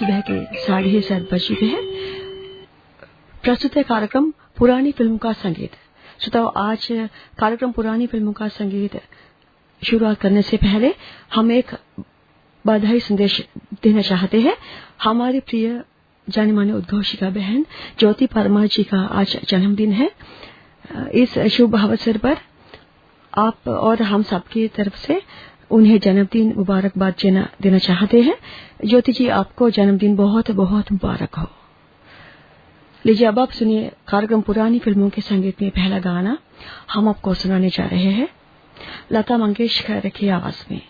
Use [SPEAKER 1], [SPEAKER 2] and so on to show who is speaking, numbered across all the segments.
[SPEAKER 1] सुबह के साढ़े सात बज चुके हैं। प्रस्तुत है कार्यक्रम पुरानी फ़िल्मों का संगीत श्रोताओ, आज कार्यक्रम पुरानी फ़िल्मों का संगीत शुरुआत करने से पहले हम एक बधाई संदेश देना चाहते हैं। हमारी प्रिय जाने माने उद्घोषिका बहन ज्योति परमार जी का आज जन्मदिन है। इस शुभ अवसर पर आप और हम सबकी तरफ़ से उन्हें जन्मदिन मुबारकबाद देना चाहते हैं। ज्योति जी, आपको जन्मदिन बहुत बहुत मुबारक हो। लीजिए, अब आप सुनिए कार्यक्रम पुरानी फ़िल्मों के संगीत में पहला गाना। हम आपको सुनाने जा रहे हैं। लता मंगेशकर की आवाज़ में।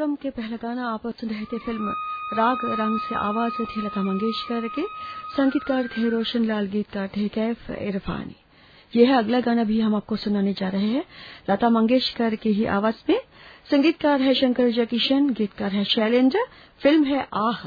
[SPEAKER 1] सुन रहे थे फ़िल्म राग रंग से आवाज़ थे लता मंगेशकर के। संगीतकार थे रोशन लाल गीतकार थे कैफ इरफानी। यह है अगला गाना भी हम आपको सुनाने जा रहे हैं। लता मंगेशकर की ही आवाज़ में। संगीतकार है शंकर जयकिशन, गीतकार है शैलेंद्र। फ़िल्म है आह।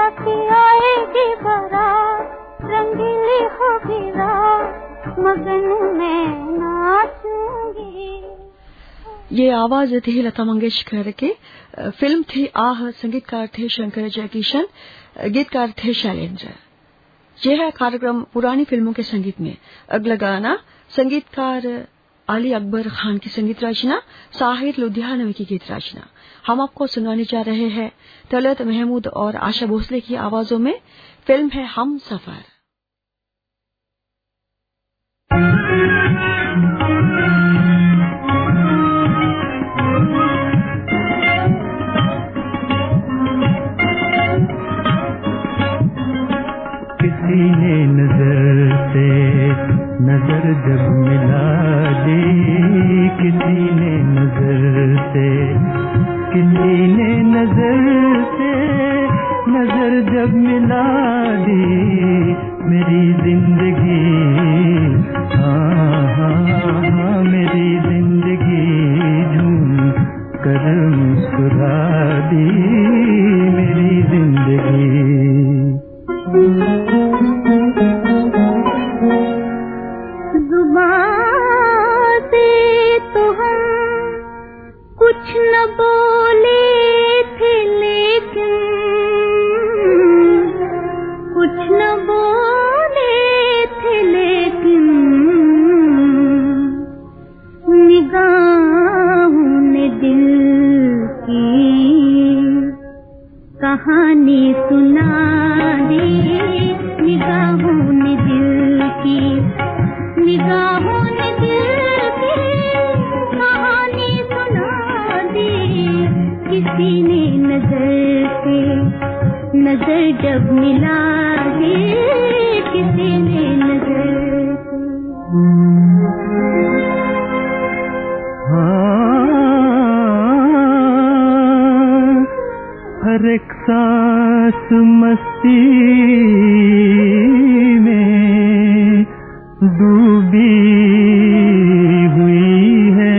[SPEAKER 2] आएगी
[SPEAKER 1] रंगीली होगी मगन में नाचूँगी।
[SPEAKER 3] ये आवाज़ थी लता मंगेशकर के। फ़िल्म थी आह, संगीतकार थे शंकर जयकिशन गीतकार थे शैलेंद्र। यह है कार्यक्रम पुरानी फ़िल्मों के संगीत में। अगला गाना संगीतकार अली अकबर खान की संगीत रचना, साहिर लुधियानवी की गीत रचना। हम आपको सुनाने जा रहे हैं तलत महमूद और आशा भोसले की आवाजों में, फ़िल्म है हम सफ़र।
[SPEAKER 4] किसी ने नज़र से नज़र जब किसी नज़र से नज़र जब मिला दी मेरी ज़िंदगी। सांस मस्ती में डूबी हुई है।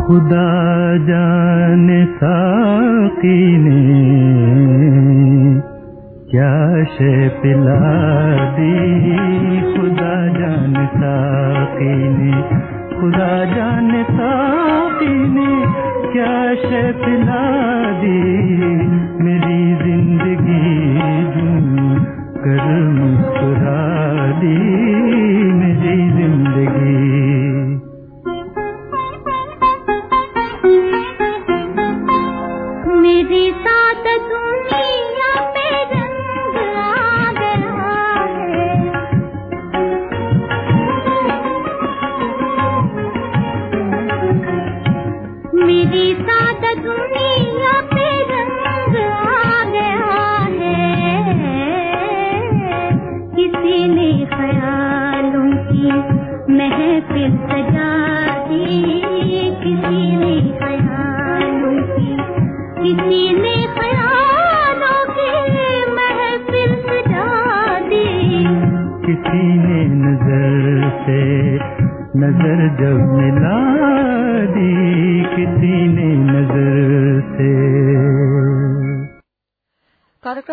[SPEAKER 4] खुदा जाने साकी ने क्या शे पिला दी। खुदा जान साकी ने खुदा जान ने क्या शे पिला दी?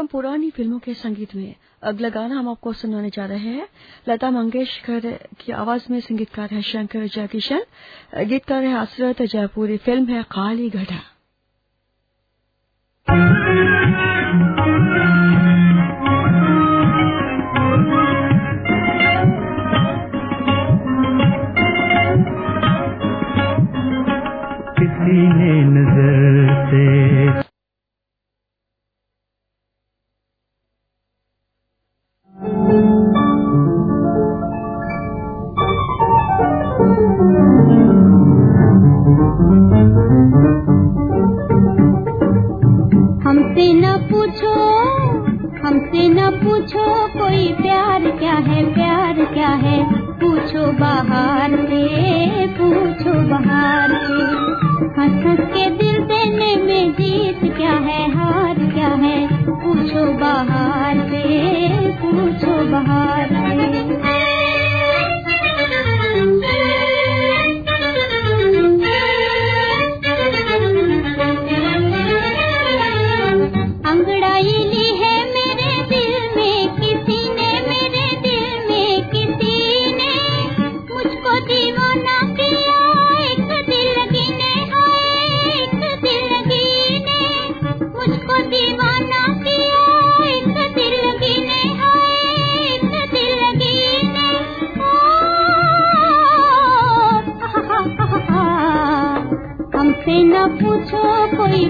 [SPEAKER 3] कार्यक्रम पुरानी फ़िल्मों के संगीत में। अगला गाना हम आपको सुनाने जा रहे हैं। लता मंगेशकर की आवाज़ में संगीतकार है शंकर जयकिशन। गीतकार है हसरत जयपुरी। फ़िल्म है काली घटा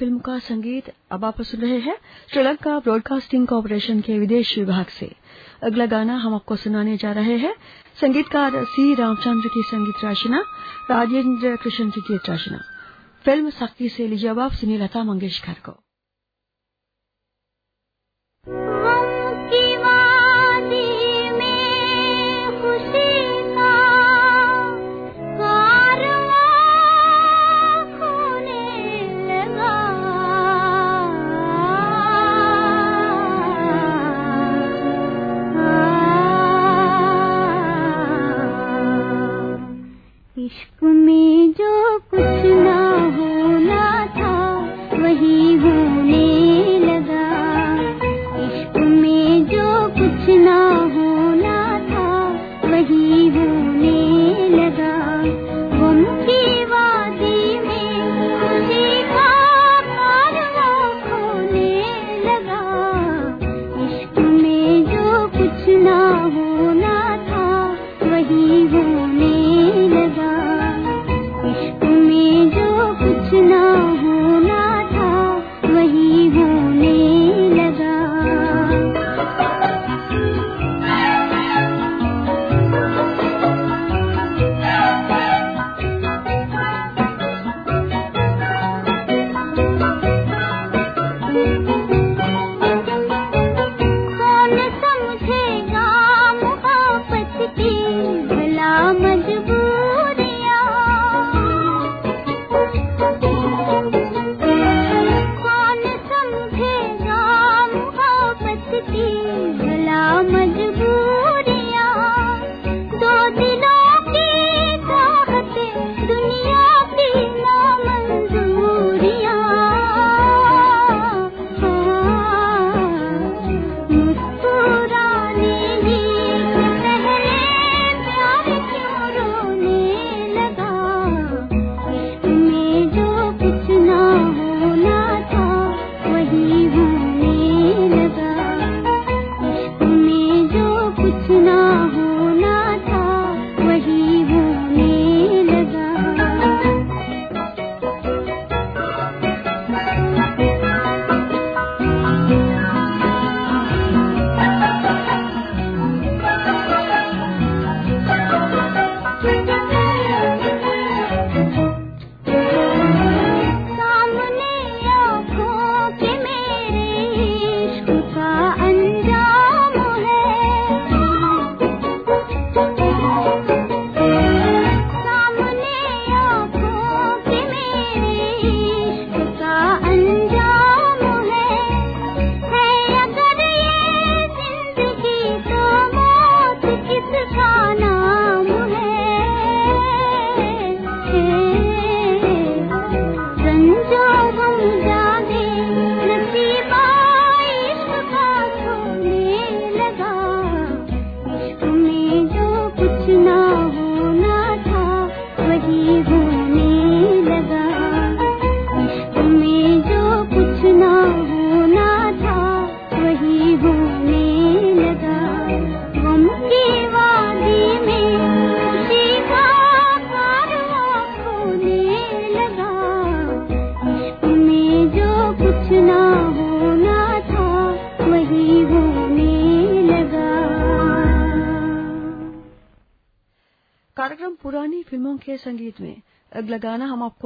[SPEAKER 1] फ़िल्म का संगीत अब आप सुन रहे हैं श्रीलंका ब्रॉडकास्टिंग कॉरपोरेशन के विदेश विभाग से। अगला गाना हम आपको सुनाने जा रहे हैं। संगीतकार सी रामचंद्र की संगीत रचना राजेंद्र कृष्ण की गीत रचना। फ़िल्म सख्ती से लीजिए अब आप सुनी लता मंगेशकर को।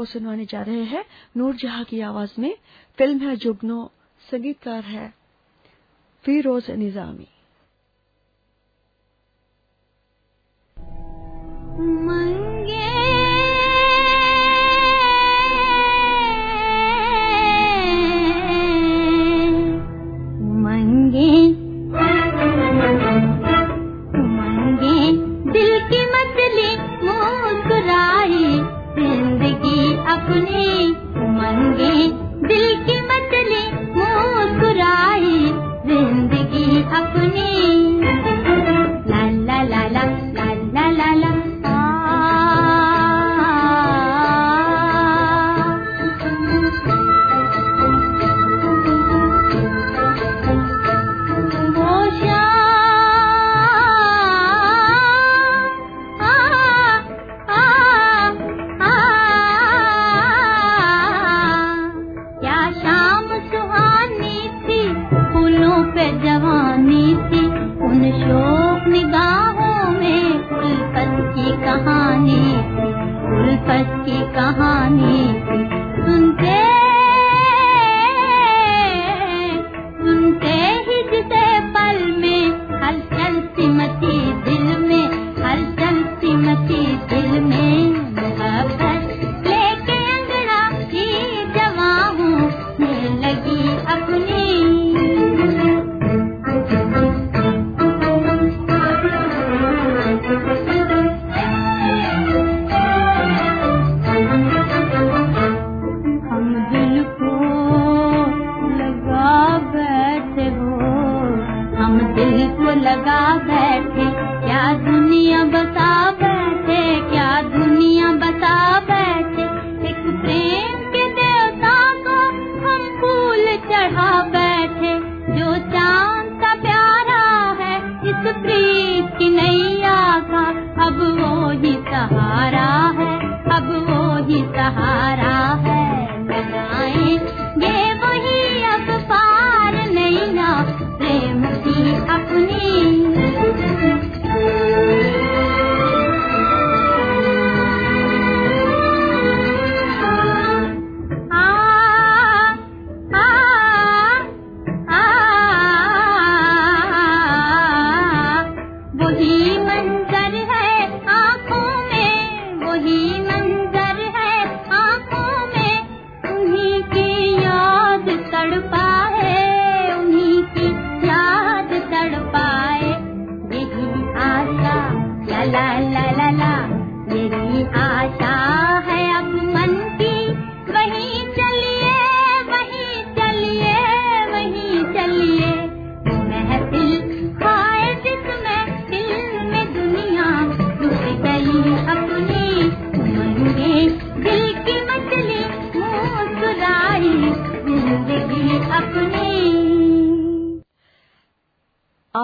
[SPEAKER 1] सुनवाने जा रहे हैं। नूरजहां की आवाज़ में, फ़िल्म है जुगनो, संगीतकार है फिरोज निजामी।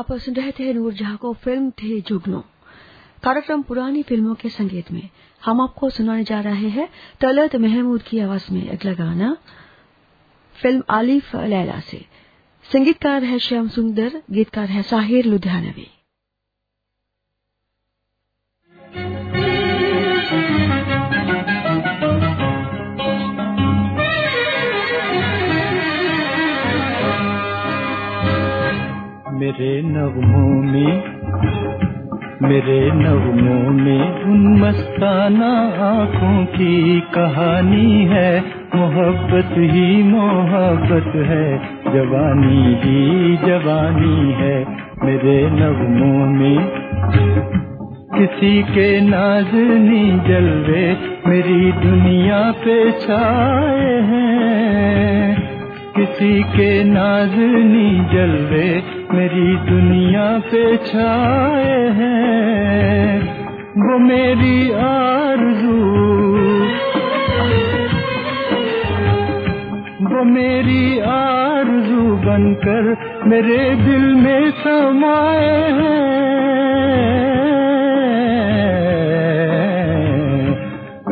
[SPEAKER 1] आप सुन रहे थे नूर झा को फ़िल्म थे जुगनो। कार्यक्रम पुरानी फ़िल्मों के संगीत में। हम आपको सुनाने जा रहे हैं तलत महमूद की आवाज़ में अगला गाना, फ़िल्म आलिफ लैला से। संगीतकार है श्याम सुंदर, गीतकार है साहिर लुधियानवी।
[SPEAKER 4] मेरे नगमों में, मेरे नगमों में उन मस्ताना आँखों की कहानी है। मोहब्बत ही मोहब्बत है, जवानी ही जवानी है। मेरे नगमों में किसी के नाजनी जलवे मेरी दुनिया पे छाए हैं। किसी के नाजनी जलवे मेरी दुनिया पे छाए हैं, वो मेरी आरज़ू। वो मेरी आरज़ू बनकर मेरे दिल में समाए हैं।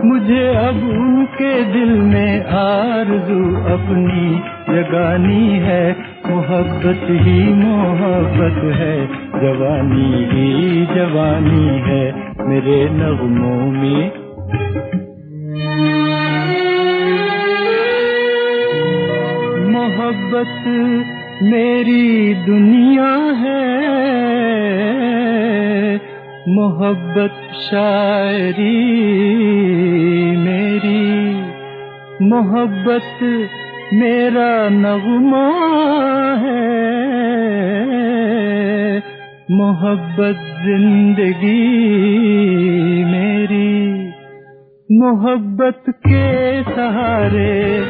[SPEAKER 4] मुझे अब उनके दिल में आरज़ू अपनी जगानी है मोहब्बत ही मोहब्बत है। जवानी ही जवानी है मेरे नगमों में। मोहब्बत मेरी दुनिया है। मोहब्बत शायरी मेरी। मोहब्बत मेरा नगमा है। मोहब्बत ज़िंदगी मेरी, मोहब्बत के सहारे।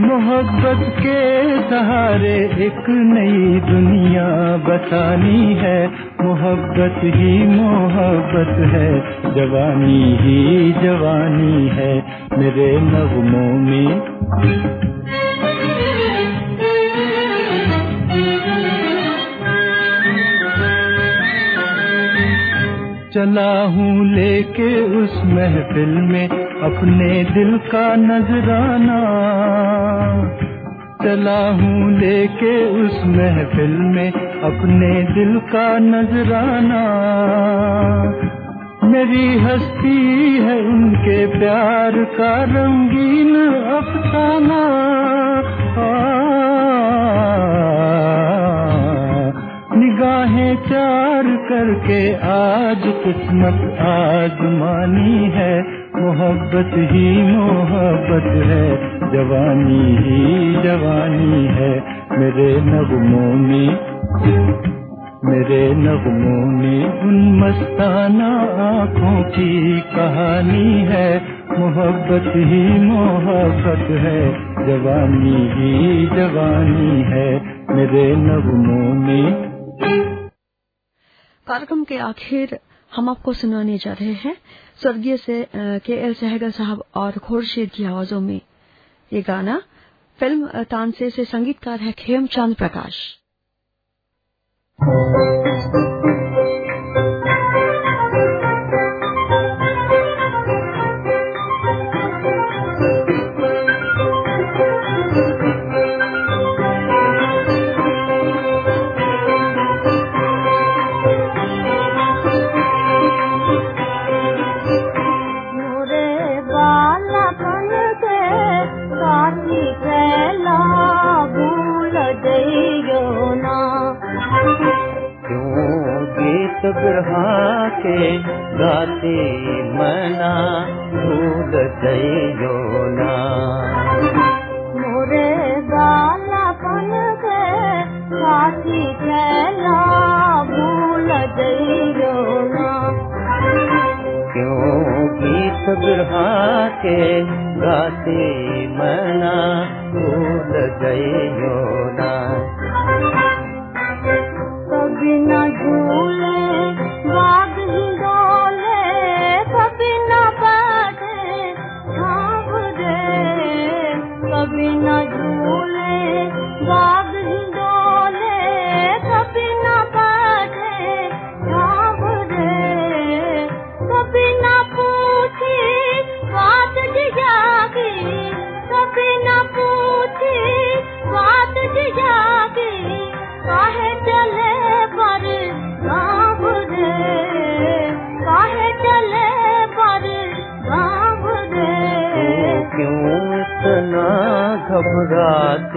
[SPEAKER 4] मोहब्बत के सहारे एक नई दुनिया बसानी है। मोहब्बत ही मोहब्बत है, जवानी ही जवानी है, मेरे नगमों में। चला हूँ लेके उस महफिल में, अपने दिल का नजराना। चला हूँ लेके उस महफिल में अपने दिल का नजराना। मेरी हस्ती है उनके प्यार का रंगीन अफसाना। निगाहें चार करके आज किस्मत आजमानी है। मोहब्बत ही मोहब्बत है, जवानी ही जवानी है। मेरे नगमों में मेरे नगमों में उन मस्ताना आँखों की कहानी है। मोहब्बत ही मोहब्बत है। जवानी ही जवानी है। मेरे नगमों में
[SPEAKER 1] कार्यक्रम के आखिर हम आपको सुनाने जा रहे हैं। स्वर्गीय से के एल सहगल साहब और खुर्शीद की आवाजों में ये गाना फ़िल्म तानसे से संगीतकार है खेमचंद प्रकाश। Thank you.
[SPEAKER 4] बिरहा के गाते मना भूल जइयो ना।
[SPEAKER 2] मोरे बालापन के साथी चला भूल जइयो ना।
[SPEAKER 4] क्यों गीत बिरहा के गाते मना भूल जइयो ना।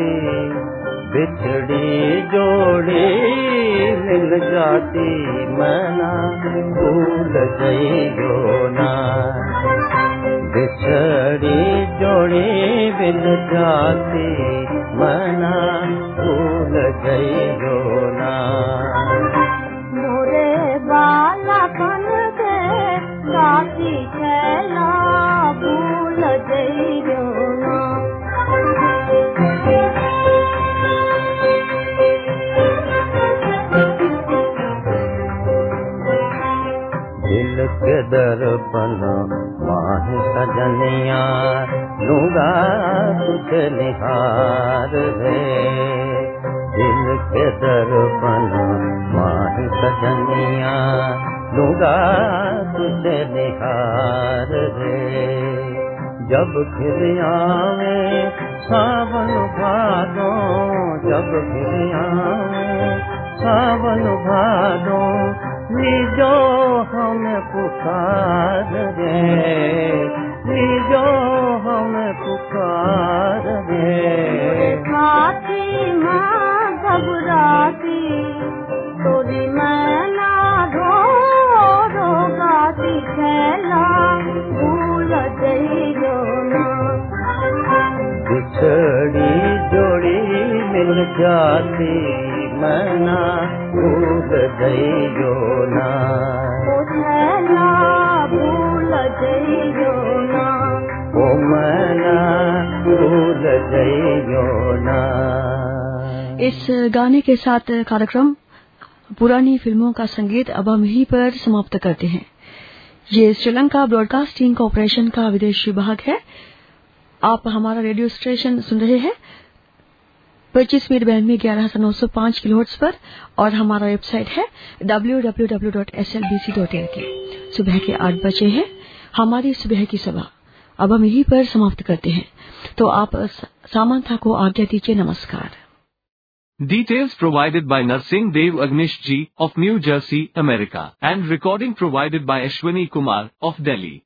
[SPEAKER 4] घबराती बिछड़ी जोड़ी मिल जाती मना भूल गई ना तुझ निहार रे दिल के दर्पण माही सजनिया, लूँगा तुझ निहार रे जब फिर आवे सावन भादो जब फिर आवे
[SPEAKER 5] सावन भादो जो हमें पुकार रे जो हमें पुकार रे
[SPEAKER 2] खाती माँ घबराती तोरी मैना रो रो गाती खेला भूल जइयो ना।
[SPEAKER 5] बिछड़ी जोड़ी मिल जाती मना भूल जइयो ना।
[SPEAKER 2] खेला भूल जइयो
[SPEAKER 3] इस गाने के साथ कार्यक्रम पुरानी फ़िल्मों का संगीत अब हम ही पर समाप्त करते हैं। ये श्रीलंका ब्रॉडकास्टिंग कॉरपोरेशन का विदेशी विभाग है। आप हमारा रेडियो स्टेशन सुन रहे हैं। पच्चीस मीटर बैंड में ग्यारह हज़ार नौ सौ पाँच किलोहर्ट्ज पर और हमारा वेबसाइट है www.slbc.lk सुबह के आठ बजे है। हमारी सुबह की सभा। अब हम यहीं पर समाप्त करते हैं। तो आप सामंथा को आज्ञा दीजिए, नमस्कार।
[SPEAKER 6] Details provided by Narsingh Dev Agnish ji of New Jersey America and recording provided by Ashwini Kumar of Delhi